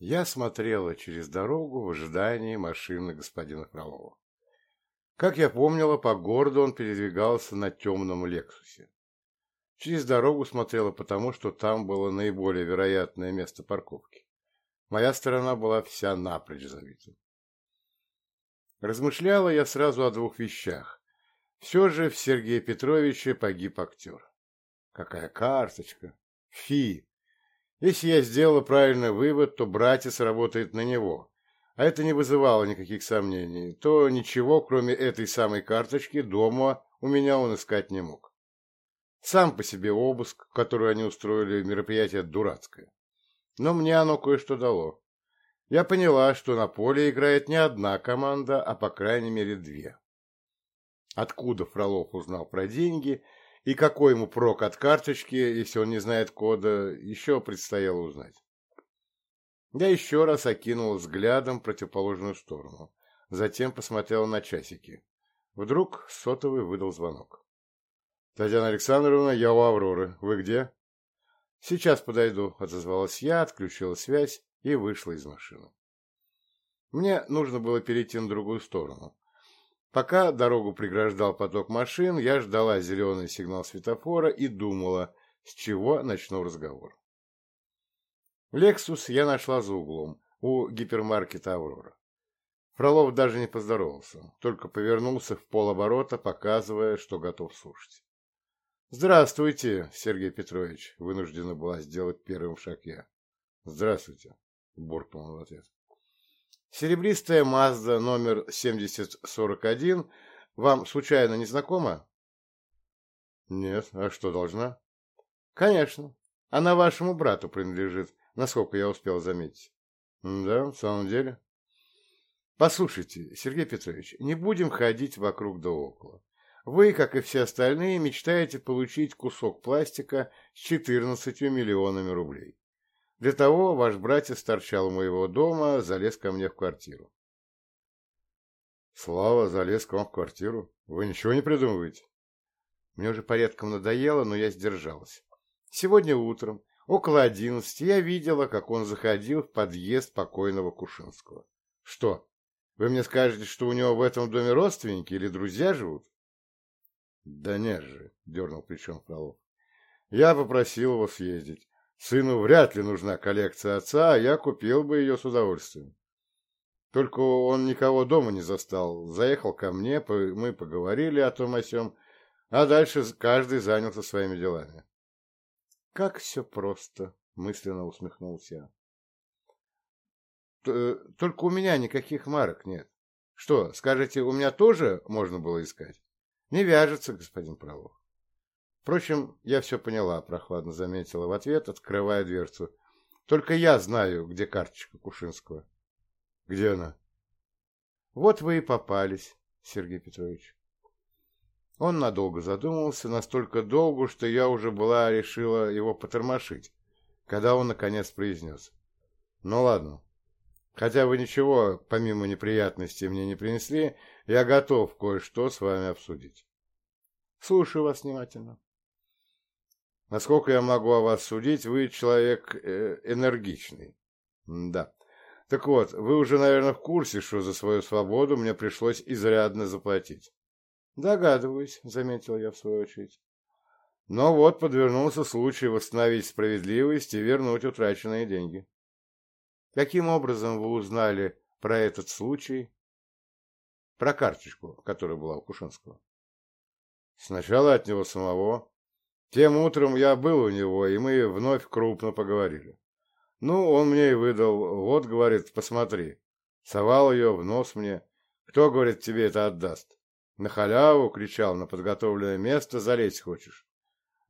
Я смотрела через дорогу в ожидании машины господина Фролова. Как я помнила, по городу он передвигался на темном «Лексусе». Через дорогу смотрела потому, что там было наиболее вероятное место парковки. Моя сторона была вся напрочь забита. Размышляла я сразу о двух вещах. Все же в Сергея Петровича погиб актер. Какая карточка! Фи! Если я сделала правильный вывод, то братец работает на него, а это не вызывало никаких сомнений, то ничего, кроме этой самой карточки, дома у меня он искать не мог. Сам по себе обыск, который они устроили, мероприятие дурацкое. Но мне оно кое-что дало. Я поняла, что на поле играет не одна команда, а по крайней мере И какой ему прок от карточки, если он не знает кода, еще предстояло узнать. Я еще раз окинул взглядом противоположную сторону. Затем посмотрел на часики. Вдруг сотовый выдал звонок. — Татьяна Александровна, я у Авроры. Вы где? — Сейчас подойду, — отозвалась я, отключила связь и вышла из машины. Мне нужно было перейти на другую сторону. Пока дорогу преграждал поток машин, я ждала зеленый сигнал светофора и думала, с чего начну разговор. «Лексус» я нашла за углом, у гипермаркета «Аврора». Фролов даже не поздоровался, только повернулся в полоборота, показывая, что готов слушать. «Здравствуйте, Сергей Петрович», — вынуждена была сделать первым шаг я. «Здравствуйте», — буркнул он в ответ. Серебристая Мазда номер 7041 вам случайно не знакома? Нет, а что должна? Конечно, она вашему брату принадлежит, насколько я успел заметить. Да, в самом деле. Послушайте, Сергей Петрович, не будем ходить вокруг да около. Вы, как и все остальные, мечтаете получить кусок пластика с 14 миллионами рублей. Для того ваш братец торчал у моего дома, залез ко мне в квартиру. Слава залез к вам в квартиру. Вы ничего не придумываете? Мне уже порядком надоело, но я сдержалась. Сегодня утром, около одиннадцати, я видела, как он заходил в подъезд покойного Кушинского. Что, вы мне скажете, что у него в этом доме родственники или друзья живут? Да нет же, дернул плечом Фролов. Я попросил его съездить. Сыну вряд ли нужна коллекция отца, а я купил бы ее с удовольствием. Только он никого дома не застал, заехал ко мне, мы поговорили о том о сём, а дальше каждый занялся своими делами. «Как все просто!» — мысленно усмехнулся я. «Только у меня никаких марок нет. Что, скажете, у меня тоже можно было искать?» «Не вяжется, господин Пролог». Впрочем, я все поняла, — прохладно заметила в ответ, открывая дверцу. — Только я знаю, где карточка Кушинского. — Где она? — Вот вы и попались, Сергей Петрович. Он надолго задумался, настолько долго, что я уже была решила его потормошить, когда он, наконец, произнес. — Ну ладно. Хотя вы ничего, помимо неприятностей, мне не принесли, я готов кое-что с вами обсудить. Слушаю вас внимательно. Насколько я могу о вас судить, вы человек э, энергичный. да. Так вот, вы уже, наверное, в курсе, что за свою свободу мне пришлось изрядно заплатить. Догадываюсь, заметил я в свою очередь. Но вот подвернулся случай восстановить справедливость и вернуть утраченные деньги. Каким образом вы узнали про этот случай? Про карточку, которая была у Кушинского. Сначала от него самого, тем утром я был у него, и мы вновь крупно поговорили. Ну, он мне и выдал. Вот, говорит, посмотри. Совал ее в нос мне. Кто, говорит, тебе это отдаст? На халяву, кричал, на подготовленное место залезть хочешь.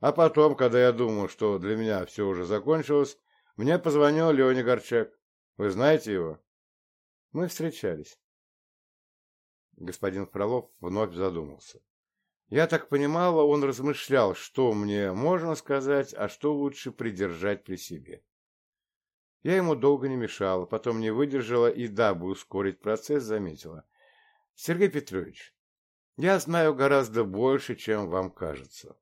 А потом, когда я думал, что для меня все уже закончилось, мне позвонил Леня Горчак. Вы знаете его? Мы встречались. Господин Фролов вновь задумался. Я так понимала, он размышлял, что мне можно сказать, а что лучше придержать при себе. Я ему долго не мешала, потом не выдержала и, дабы ускорить процесс, заметила. «Сергей Петрович, я знаю гораздо больше, чем вам кажется,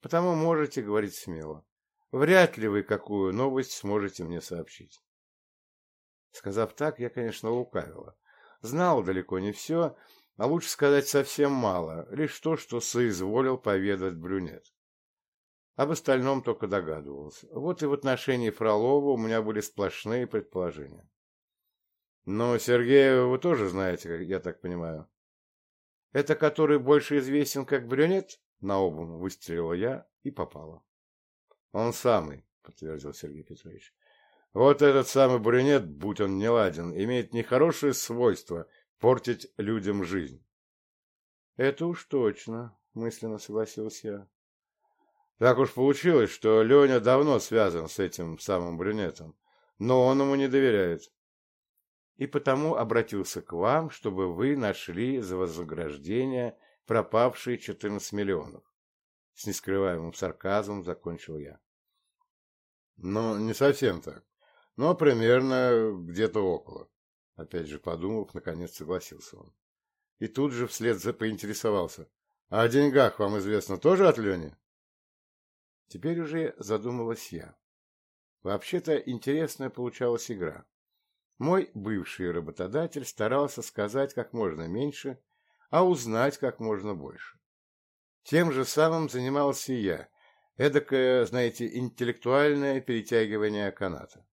потому можете говорить смело. Вряд ли вы какую новость сможете мне сообщить». Сказав так, я, конечно, лукавила. Знал далеко не все, а лучше сказать совсем мало, лишь то, что соизволил поведать брюнет. Об остальном только догадывался. Вот и в отношении Фролова у меня были сплошные предположения. Но Сергея вы тоже знаете, как я так понимаю. Это который больше известен как брюнет? На обум выстрелила я и попала. Он самый, подтвердил Сергей Петрович. Вот этот самый брюнет, будь он неладен, имеет нехорошее свойство – портить людям жизнь. Это уж точно, мысленно согласился я. Так уж получилось, что Леня давно связан с этим самым брюнетом, но он ему не доверяет. И потому обратился к вам, чтобы вы нашли за вознаграждение пропавшие 14 миллионов. С нескрываемым сарказмом закончил я. Ну, не совсем так, но примерно где-то около. Опять же, подумав, наконец согласился он. И тут же вслед за поинтересовался. А о деньгах вам известно тоже от Лени? Теперь уже задумалась я. Вообще-то интересная получалась игра. Мой бывший работодатель старался сказать как можно меньше, а узнать как можно больше. Тем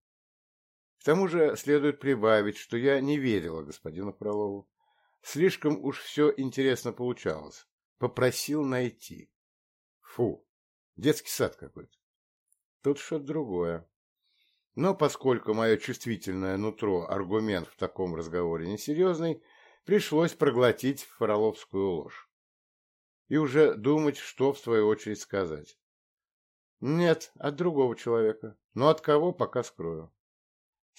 К тому же следует прибавить, что я не верила господину Фролову. Слишком уж все интересно получалось. Попросил найти. Фу, детский сад какой-то. Тут что-то другое. Но поскольку мое чувствительное нутро аргумент в таком разговоре несерьезный, пришлось проглотить фроловскую ложь. И уже думать, что в свою очередь сказать. Нет, от другого человека. Но от кого, пока скрою.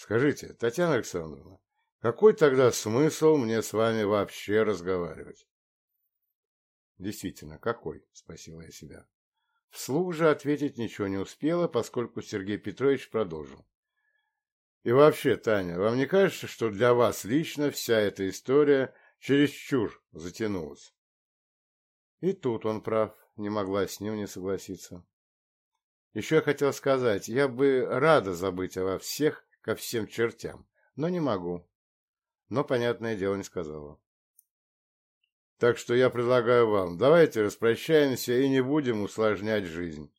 Скажите, Татьяна Александровна, какой тогда смысл мне с вами вообще разговаривать? Действительно, какой? Спросила я себя. Вслух же ответить ничего не успела, поскольку Сергей Петрович продолжил. И вообще, Таня, вам не кажется, что для вас лично вся эта история чересчур затянулась? И тут он прав, не могла с ним не согласиться. Еще я хотел сказать, я бы рада забыть обо всех ко всем чертям, но не могу. Но, понятное дело, не сказала. Так что я предлагаю вам, давайте распрощаемся и не будем усложнять жизнь.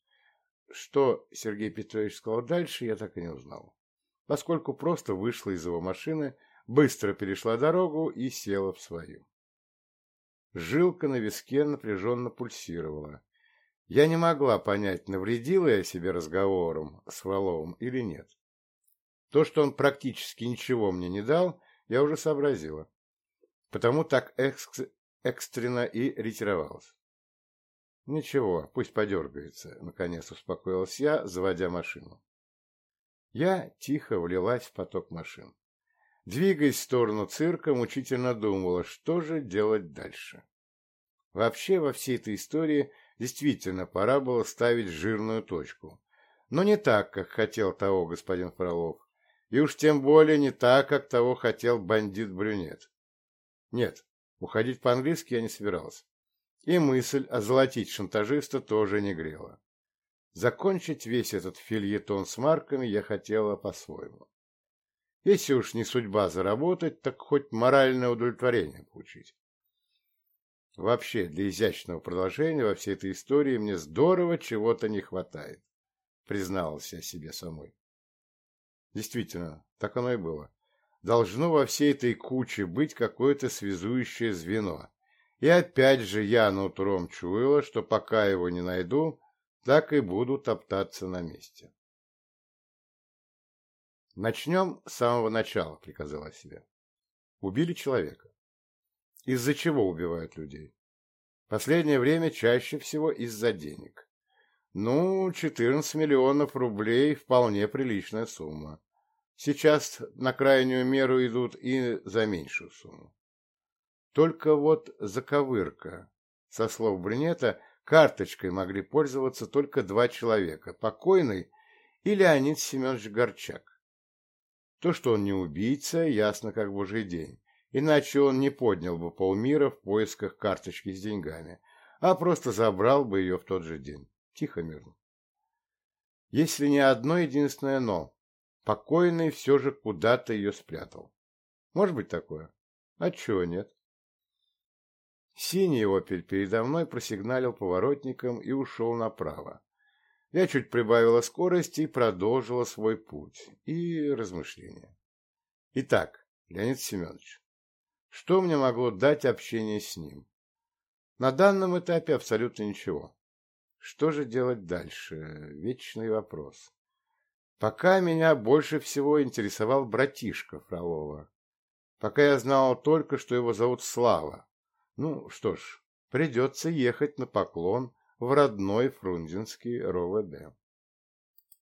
Что Сергей Петрович сказал дальше, я так и не узнал, поскольку просто вышла из его машины, быстро перешла дорогу и села в свою. Жилка на виске напряженно пульсировала. Я не могла понять, навредила я себе разговором с Валовым или нет. То, что он практически ничего мне не дал, я уже сообразила. Потому так экс экстренно и ретировалась. Ничего, пусть подергается, наконец успокоилась я, заводя машину. Я тихо влилась в поток машин. Двигаясь в сторону цирка, мучительно думала, что же делать дальше. Вообще, во всей этой истории действительно пора было ставить жирную точку. Но не так, как хотел того господин Фролов. И уж тем более не так, как того хотел бандит-брюнет. Нет, уходить по-английски я не собирался. И мысль озолотить шантажиста тоже не грела. Закончить весь этот фильетон с марками я хотела по-своему. Если уж не судьба заработать, так хоть моральное удовлетворение получить. Вообще, для изящного продолжения во всей этой истории мне здорово чего-то не хватает, призналась я себе самой. Действительно, так оно и было. Должно во всей этой куче быть какое-то связующее звено. И опять же я нутром чуяла, что пока его не найду, так и буду топтаться на месте. «Начнем с самого начала», — приказала себе. Убили человека. Из-за чего убивают людей? Последнее время чаще всего из-за денег. Ну, 14 миллионов рублей – вполне приличная сумма. Сейчас на крайнюю меру идут и за меньшую сумму. Только вот заковырка. Со слов Брюнета, карточкой могли пользоваться только два человека – покойный и Леонид Семенович Горчак. То, что он не убийца, ясно как божий день, иначе он не поднял бы полмира в поисках карточки с деньгами, а просто забрал бы ее в тот же день. Тихо, мирно. Если не одно единственное «но», покойный все же куда-то ее спрятал. Может быть такое? А чего нет? Синий опель передо мной просигналил поворотником и ушел направо. Я чуть прибавила скорости и продолжила свой путь и размышления. Итак, Леонид Семенович, что мне могло дать общение с ним? На данном этапе абсолютно ничего. Что же делать дальше? Вечный вопрос. Пока меня больше всего интересовал братишка Фролова. Пока я знал только, что его зовут Слава. Ну, что ж, придется ехать на поклон в родной фрунзенский РОВД.